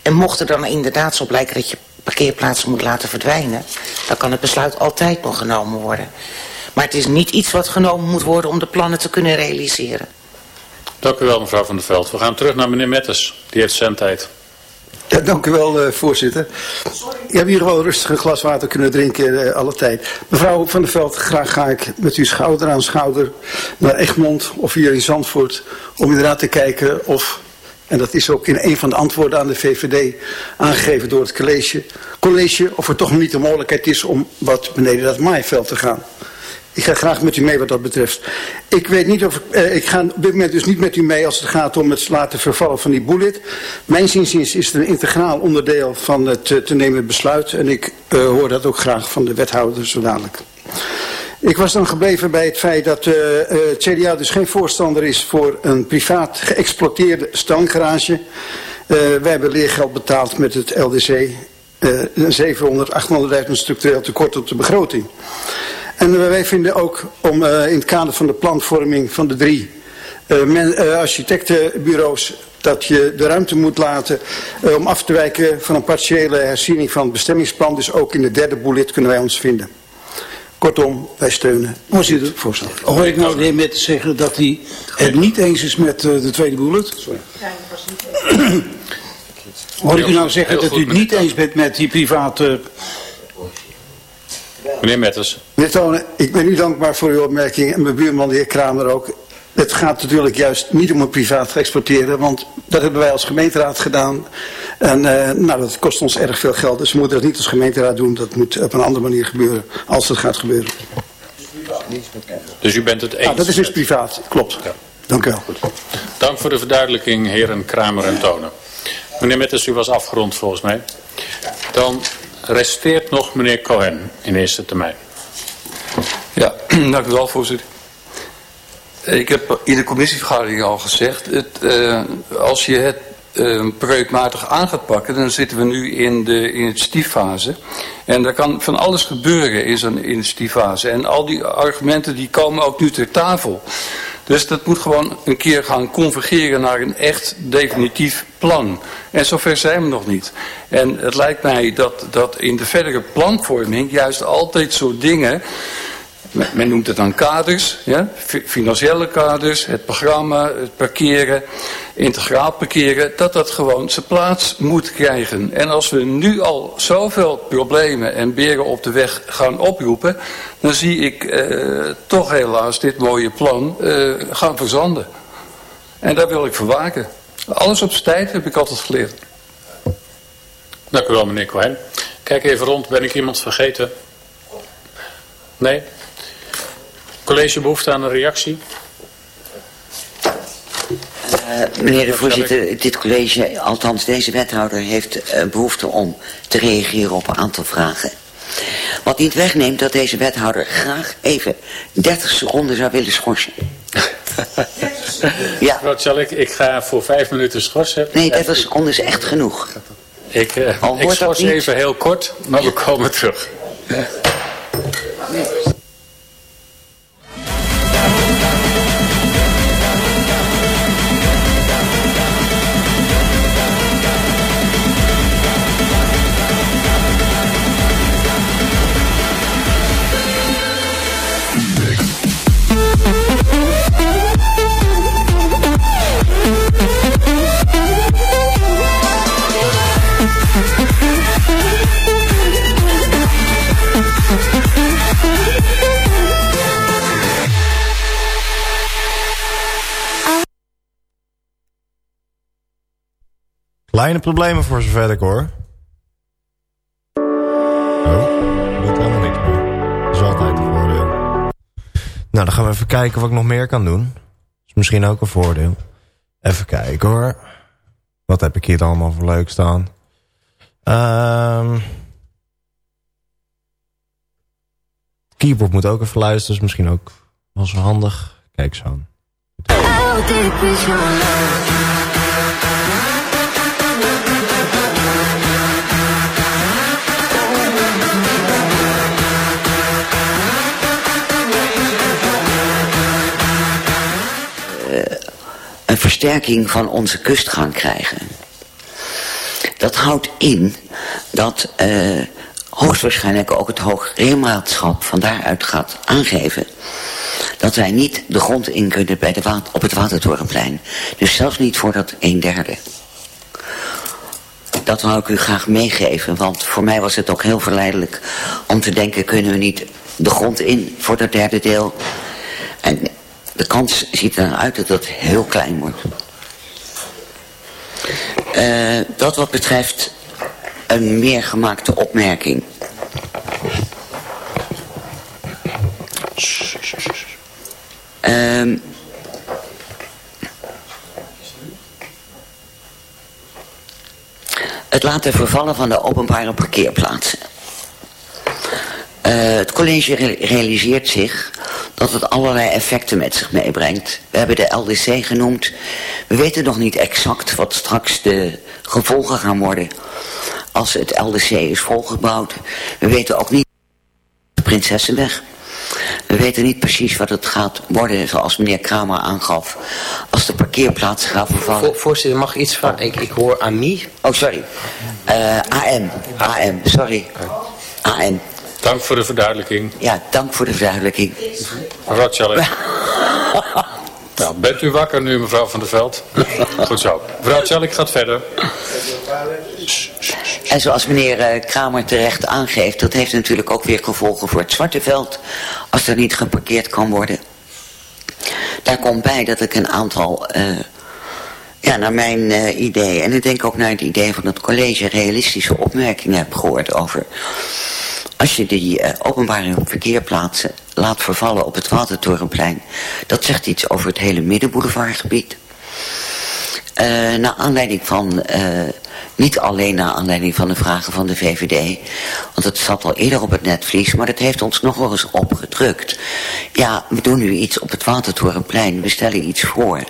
En mocht er dan inderdaad zo blijken dat je parkeerplaatsen moet laten verdwijnen... dan kan het besluit altijd nog genomen worden. Maar het is niet iets wat genomen moet worden om de plannen te kunnen realiseren. Dank u wel mevrouw Van der Veld. We gaan terug naar meneer Metters. Die heeft zijn tijd. Ja, dank u wel, uh, voorzitter. Ik heb hier gewoon rustig een glas water kunnen drinken uh, alle tijd. Mevrouw Van der Veld, graag ga ik met u schouder aan schouder naar Egmond of hier in Zandvoort... om inderdaad te kijken of, en dat is ook in een van de antwoorden aan de VVD aangegeven door het college... college of er toch niet de mogelijkheid is om wat beneden dat maaiveld te gaan. Ik ga graag met u mee wat dat betreft. Ik weet niet of eh, ik ga op dit moment dus niet met u mee als het gaat om het laten vervallen van die bullet. Mijn zinziens is het een integraal onderdeel van het uh, te nemen besluit. En ik uh, hoor dat ook graag van de wethouder zo dadelijk. Ik was dan gebleven bij het feit dat uh, uh, het CDA dus geen voorstander is voor een privaat geëxploiteerde stanggarage. Uh, wij hebben leergeld betaald met het LDC. Uh, 700, 800.000 structureel tekort op de begroting. En wij vinden ook om uh, in het kader van de planvorming van de drie uh, men, uh, architectenbureaus dat je de ruimte moet laten uh, om af te wijken van een partiële herziening van het bestemmingsplan. Dus ook in de derde bullet kunnen wij ons vinden. Kortom, wij steunen. Voorzitter, voorstel. Hoor ik nou de heer Met zeggen dat hij het niet eens is met uh, de tweede bullet? Sorry. Hoor ik u nou zeggen dat u het niet eens bent met die private... Meneer Metters. Meneer Tonen, ik ben u dankbaar voor uw opmerking en mijn buurman de heer Kramer ook. Het gaat natuurlijk juist niet om een privaat exporteren, want dat hebben wij als gemeenteraad gedaan. En uh, nou, dat kost ons erg veel geld, dus we moeten dat niet als gemeenteraad doen. Dat moet op een andere manier gebeuren, als het gaat gebeuren. Dus u bent het eens? Nou, dat is dus privaat, klopt. Ja. Dank u wel. Goed. Dank voor de verduidelijking, heren Kramer en Tonen. Meneer Metters, u was afgerond volgens mij. Dan resteert nog meneer Cohen in eerste termijn. Ja, [CLEARS THROAT] dank u wel voorzitter. Ik heb in de commissievergadering al gezegd, het, uh, als je het uh, projectmatig aan gaat pakken, dan zitten we nu in de initiatieffase. En er kan van alles gebeuren in zo'n initiatieffase. En al die argumenten die komen ook nu ter tafel. Dus dat moet gewoon een keer gaan convergeren naar een echt definitief plan. En zover zijn we nog niet. En het lijkt mij dat, dat in de verdere planvorming juist altijd zo dingen... Men noemt het dan kaders, ja? financiële kaders, het programma, het parkeren, integraal parkeren, dat dat gewoon zijn plaats moet krijgen. En als we nu al zoveel problemen en beren op de weg gaan oproepen, dan zie ik eh, toch helaas dit mooie plan eh, gaan verzanden. En daar wil ik voor waken. Alles op zijn tijd heb ik altijd geleerd. Dank u wel meneer Cohen. Kijk even rond, ben ik iemand vergeten? Nee? College behoefte aan een reactie? Uh, meneer de voorzitter, dit college, althans deze wethouder, heeft uh, behoefte om te reageren op een aantal vragen. Wat niet wegneemt dat deze wethouder graag even 30 seconden zou willen schorsen. [LAUGHS] ja. Wat zal ik? Ik ga voor vijf minuten schorsen. Nee, 30 seconden is echt genoeg. Ik, uh, ik schors even heel kort, maar we komen terug. Kleine problemen voor zover ik hoor. Oh, helemaal niks meer. Dat is altijd een voordeel. Nou, dan gaan we even kijken wat ik nog meer kan doen. Is misschien ook een voordeel. Even kijken hoor. Wat heb ik hier allemaal voor leuk staan? Um, keyboard moet ook even luisteren. Dus misschien ook wel zo handig. Kijk zo. Versterking van onze kust gaan krijgen. Dat houdt in dat uh, hoogstwaarschijnlijk ook het Hoogheemraadschap van daaruit gaat aangeven dat wij niet de grond in kunnen bij de op het Watertorenplein. Dus zelfs niet voor dat een derde. Dat wou ik u graag meegeven, want voor mij was het ook heel verleidelijk om te denken, kunnen we niet de grond in voor dat derde deel? En de kans ziet eruit dat het heel klein wordt. Uh, dat wat betreft een meer gemaakte opmerking. Um, het laten vervallen van de openbare parkeerplaatsen. Uh, het college realiseert zich dat het allerlei effecten met zich meebrengt. We hebben de LDC genoemd. We weten nog niet exact wat straks de gevolgen gaan worden als het LDC is volgebouwd. We weten ook niet de Prinsessenweg. We weten niet precies wat het gaat worden, zoals meneer Kramer aangaf, als de parkeerplaatsen gaan vervallen. voorzitter, mag iets van... Ik, ik hoor AMI. Oh, sorry. Uh, AM. AM, sorry. AM. Dank voor de verduidelijking. Ja, dank voor de verduidelijking. Mevrouw Tjallik. [LAUGHS] nou, bent u wakker nu, mevrouw Van der Veld? Goed zo. Mevrouw Tjallik gaat verder. En zoals meneer eh, Kramer terecht aangeeft, dat heeft natuurlijk ook weer gevolgen voor het Zwarte Veld, als er niet geparkeerd kan worden. Daar komt bij dat ik een aantal, uh, ja, naar mijn uh, idee, en ik denk ook naar het idee van het college, realistische opmerkingen heb gehoord over als je die uh, openbare verkeerplaatsen laat vervallen op het Watertorenplein, dat zegt iets over het hele middenboulevardgebied. Uh, naar aanleiding van, uh, niet alleen naar aanleiding van de vragen van de VVD, want het zat al eerder op het netvlies, maar het heeft ons nog eens opgedrukt. Ja, we doen nu iets op het Watertorenplein, we stellen iets voor.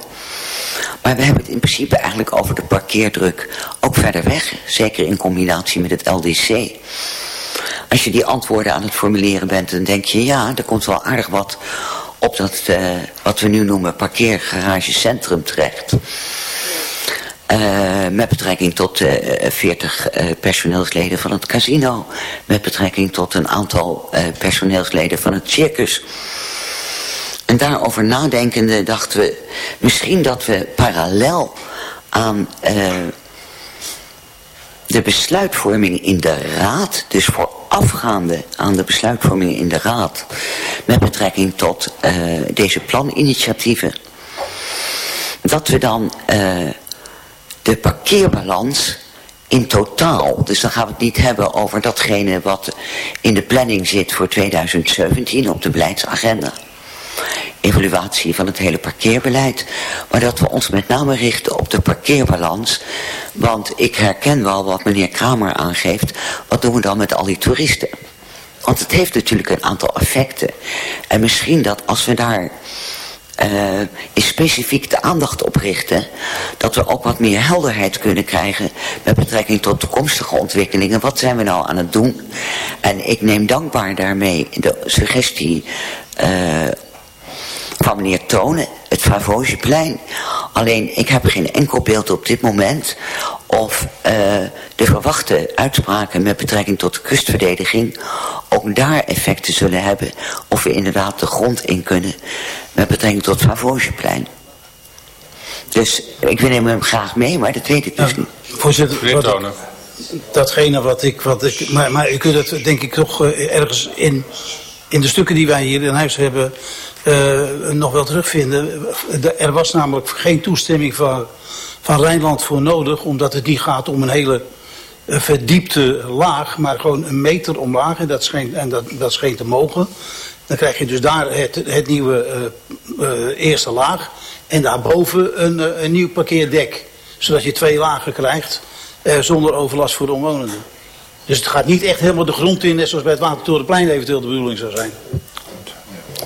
Maar we hebben het in principe eigenlijk over de parkeerdruk ook verder weg, zeker in combinatie met het LDC. Als je die antwoorden aan het formuleren bent, dan denk je... ja, er komt wel aardig wat op dat, uh, wat we nu noemen parkeergaragecentrum terecht. Uh, met betrekking tot uh, 40 uh, personeelsleden van het casino. Met betrekking tot een aantal personeelsleden van het circus. En daarover nadenkende dachten we misschien dat we parallel aan de besluitvorming in de raad, dus voorafgaande aan de besluitvorming in de raad, met betrekking tot uh, deze planinitiatieven, dat we dan uh, de parkeerbalans in totaal, dus dan gaan we het niet hebben over datgene wat in de planning zit voor 2017 op de beleidsagenda. Evaluatie van het hele parkeerbeleid. Maar dat we ons met name richten op de parkeerbalans. Want ik herken wel wat meneer Kramer aangeeft. Wat doen we dan met al die toeristen? Want het heeft natuurlijk een aantal effecten. En misschien dat als we daar uh, specifiek de aandacht op richten. Dat we ook wat meer helderheid kunnen krijgen met betrekking tot toekomstige ontwikkelingen. Wat zijn we nou aan het doen? En ik neem dankbaar daarmee de suggestie uh, van meneer Tonen, het Favogeplein. Alleen ik heb geen enkel beeld op dit moment of uh, de verwachte uitspraken met betrekking tot de kustverdediging ook daar effecten zullen hebben. Of we inderdaad de grond in kunnen met betrekking tot het Favogeplein. Dus ik neem hem graag mee, maar dat weet ik dus niet. Voorzitter, wat ik, datgene wat ik... Wat ik maar, maar u kunt het denk ik toch uh, ergens in, in de stukken die wij hier in huis hebben... Uh, nog wel terugvinden. Er was namelijk geen toestemming van, van Rijnland voor nodig... omdat het niet gaat om een hele uh, verdiepte laag... maar gewoon een meter omlaag en dat scheen, en dat, dat scheen te mogen... Dan krijg je dus daar het, het nieuwe uh, eerste laag. En daarboven een, een nieuw parkeerdek. Zodat je twee lagen krijgt zonder overlast voor de omwonenden. Dus het gaat niet echt helemaal de grond in, net zoals bij het Watertorenplein eventueel de bedoeling zou zijn.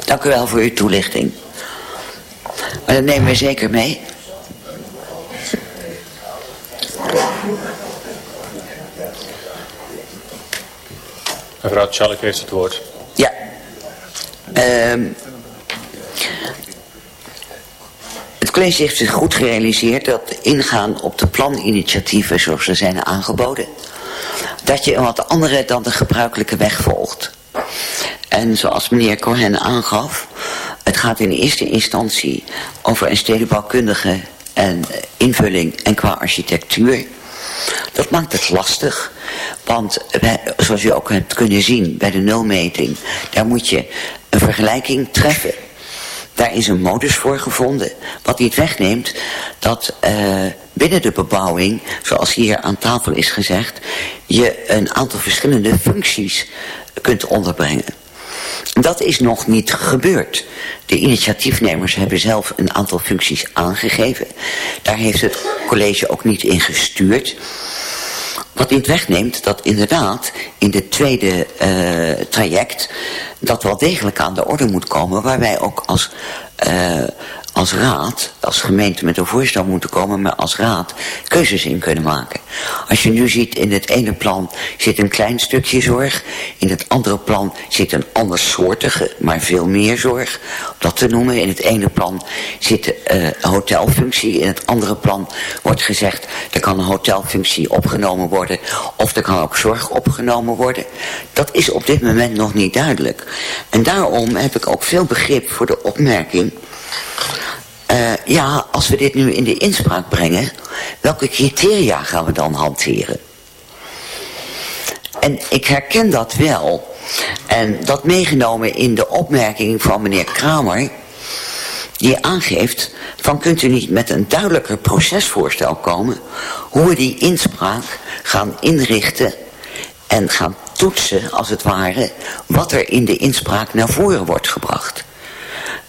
Dank u wel voor uw toelichting. Maar dat nemen we zeker mee. Mevrouw Tjallik heeft het woord. Ja. Um, het college heeft zich goed gerealiseerd dat ingaan op de planinitiatieven zoals ze zijn aangeboden, dat je een wat andere dan de gebruikelijke weg volgt. En zoals meneer Cohen aangaf, het gaat in eerste instantie over een stedenbouwkundige en invulling en qua architectuur. Dat maakt het lastig, want zoals u ook hebt kunnen zien bij de nulmeting, daar moet je een vergelijking treffen. Daar is een modus voor gevonden, wat niet wegneemt dat uh, binnen de bebouwing, zoals hier aan tafel is gezegd, je een aantal verschillende functies kunt onderbrengen. Dat is nog niet gebeurd. De initiatiefnemers hebben zelf een aantal functies aangegeven. Daar heeft het college ook niet in gestuurd. Wat niet wegneemt dat inderdaad in het tweede uh, traject dat wel degelijk aan de orde moet komen waar wij ook als uh, als raad, als gemeente met een voorstel moeten komen, maar als raad keuzes in kunnen maken. Als je nu ziet in het ene plan zit een klein stukje zorg, in het andere plan zit een andersoortige, maar veel meer zorg. Om dat te noemen, in het ene plan zit uh, hotelfunctie, in het andere plan wordt gezegd er kan een hotelfunctie opgenomen worden of er kan ook zorg opgenomen worden. Dat is op dit moment nog niet duidelijk. En daarom heb ik ook veel begrip voor de opmerking uh, ja, als we dit nu in de inspraak brengen, welke criteria gaan we dan hanteren? En ik herken dat wel. En dat meegenomen in de opmerking van meneer Kramer, die aangeeft van kunt u niet met een duidelijker procesvoorstel komen, hoe we die inspraak gaan inrichten en gaan toetsen, als het ware, wat er in de inspraak naar voren wordt gebracht.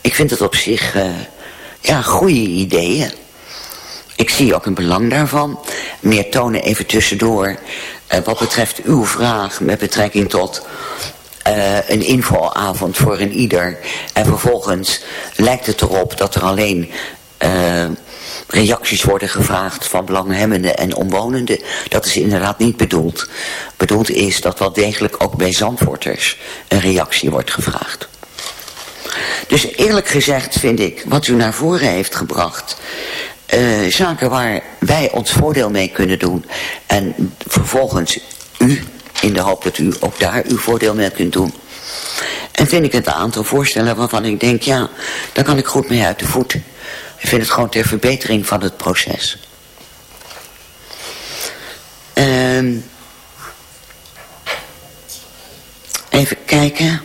Ik vind het op zich... Uh, ja, goede ideeën. Ik zie ook een belang daarvan. Meer tonen even tussendoor. Uh, wat betreft uw vraag met betrekking tot uh, een infoavond voor een ieder. En vervolgens lijkt het erop dat er alleen uh, reacties worden gevraagd van belanghebbenden en omwonenden. Dat is inderdaad niet bedoeld. Bedoeld is dat wel degelijk ook bij Zandvoorters een reactie wordt gevraagd. Dus eerlijk gezegd vind ik wat u naar voren heeft gebracht... Uh, zaken waar wij ons voordeel mee kunnen doen... en vervolgens u, in de hoop dat u ook daar uw voordeel mee kunt doen... En vind ik het aantal voorstellen waarvan ik denk, ja, daar kan ik goed mee uit de voet. Ik vind het gewoon ter verbetering van het proces. Um, even kijken.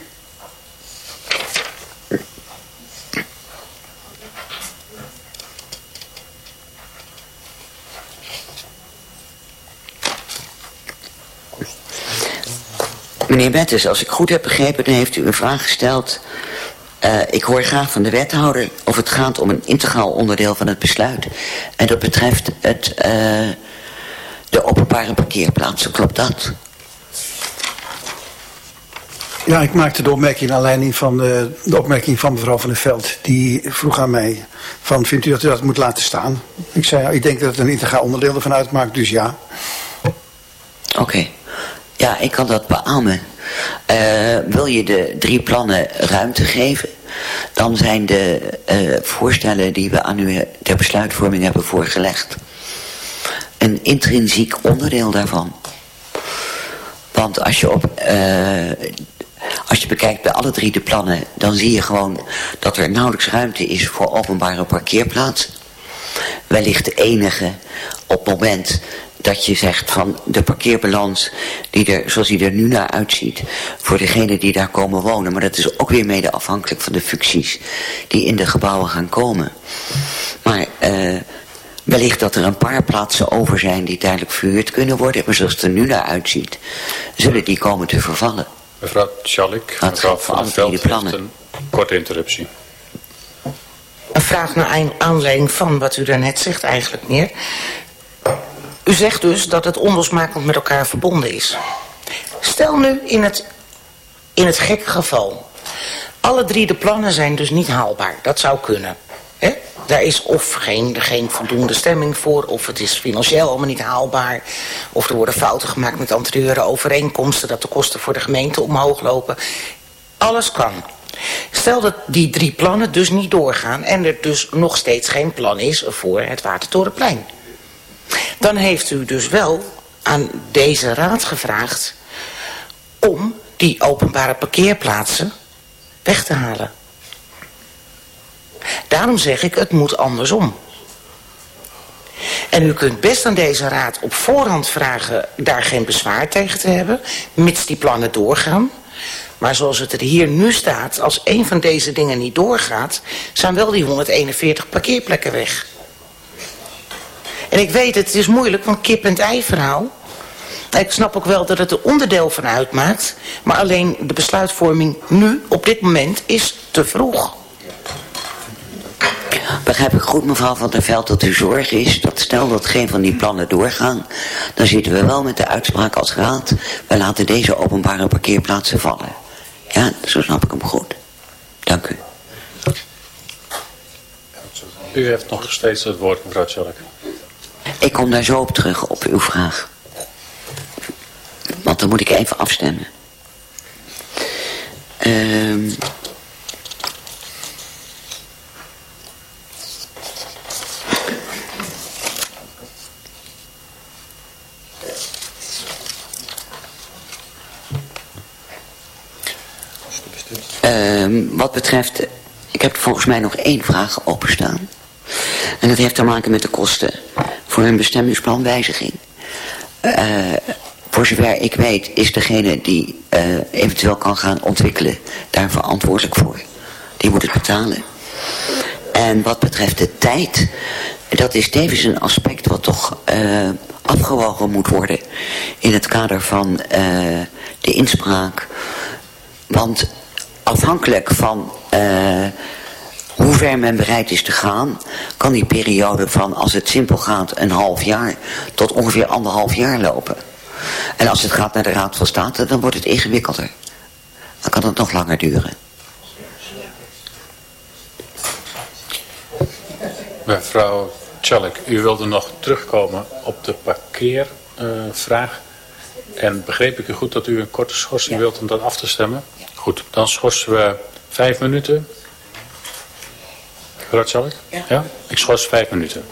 Meneer Bettes, als ik goed heb begrepen, dan heeft u een vraag gesteld Uh, ik hoor graag van de wethouder of het gaat om een integraal onderdeel van het besluit. En dat betreft het, uh, de openbare parkeerplaatsen. Klopt dat? Ja, ik maakte de opmerking naar aanleiding van de, de, opmerking van mevrouw van der Veld. Die vroeg aan mij, van, vindt u dat u dat moet laten staan? Ik zei, ja, ik denk dat het een integraal onderdeel ervan uitmaakt, dus ja. Oké. Okay. Ja, ik kan dat beamen. Uh, wil je de drie plannen ruimte geven, dan zijn de uh, voorstellen die we aan u ter besluitvorming hebben voorgelegd een intrinsiek onderdeel daarvan. Want als je, op, uh, als je bekijkt bij alle drie de plannen, dan zie je gewoon dat er nauwelijks ruimte is voor openbare parkeerplaats. Wellicht de enige op het moment dat je zegt van de parkeerbalans die er, zoals die er nu naar uitziet voor degenen die daar komen wonen. Maar dat is ook weer mede afhankelijk van de functies die in de gebouwen gaan komen. Maar uh, wellicht dat er een paar plaatsen over zijn die tijdelijk verhuurd kunnen worden. Maar zoals het er nu naar uitziet, zullen die komen te vervallen. Mevrouw Tjallik, mevrouw Van der Veld heeft een korte interruptie. Een vraag naar aanleiding van wat u daarnet zegt eigenlijk meer. U zegt dus dat het onlosmakend met elkaar verbonden is. Stel nu in het, in het gekke geval. Alle drie de plannen zijn dus niet haalbaar. Dat zou kunnen. Daar is of geen, geen voldoende stemming voor... of het is financieel allemaal niet haalbaar... of er worden fouten gemaakt met anterieure overeenkomsten... dat de kosten voor de gemeente omhoog lopen. Alles kan. Stel dat die drie plannen dus niet doorgaan... en er dus nog steeds geen plan is voor het Watertorenplein. Dan heeft u dus wel aan deze raad gevraagd... om die openbare parkeerplaatsen weg te halen. Daarom zeg ik, het moet andersom. En u kunt best aan deze raad op voorhand vragen daar geen bezwaar tegen te hebben, mits die plannen doorgaan. Maar zoals het er hier nu staat, als een van deze dingen niet doorgaat, zijn wel die 141 parkeerplekken weg. En ik weet, het is moeilijk, want kip en ei verhaal. Ik snap ook wel dat het er onderdeel van uitmaakt, maar alleen de besluitvorming nu, op dit moment, is te vroeg. Begrijp ik goed, mevrouw Van der Veld, dat uw zorg is dat stel dat geen van die plannen doorgaan, dan zitten we wel met de uitspraak als raad, we laten deze openbare parkeerplaatsen vallen. Ja, zo snap ik hem goed. Dank u. U heeft nog steeds het woord, mevrouw Tjallik. Ik kom daar zo op terug, op uw vraag. Want dan moet ik even afstemmen. Uh, wat betreft, ik heb volgens mij nog één vraag openstaan. En dat heeft te maken met de kosten voor een bestemmingsplanwijziging. Uh, voor zover ik weet is degene die uh, eventueel kan gaan ontwikkelen daar verantwoordelijk voor. Die moet het betalen. En wat betreft de tijd, dat is tevens een aspect wat toch uh, afgewogen moet worden in het kader van de inspraak. Want afhankelijk van hoe ver men bereid is te gaan, kan die periode van, als het simpel gaat, een half jaar tot ongeveer anderhalf jaar lopen. En als het gaat naar de Raad van State, dan wordt het ingewikkelder. Dan kan het nog langer duren. Mevrouw Tjallik, u wilde nog terugkomen op de parkeervraag. Uh, en begreep ik u goed dat u een korte schorsing wilt om dat af te stemmen? Goed, dan schorsen we vijf minuten. Wat zal ik? Ja. ja? Ik schors vijf minuten.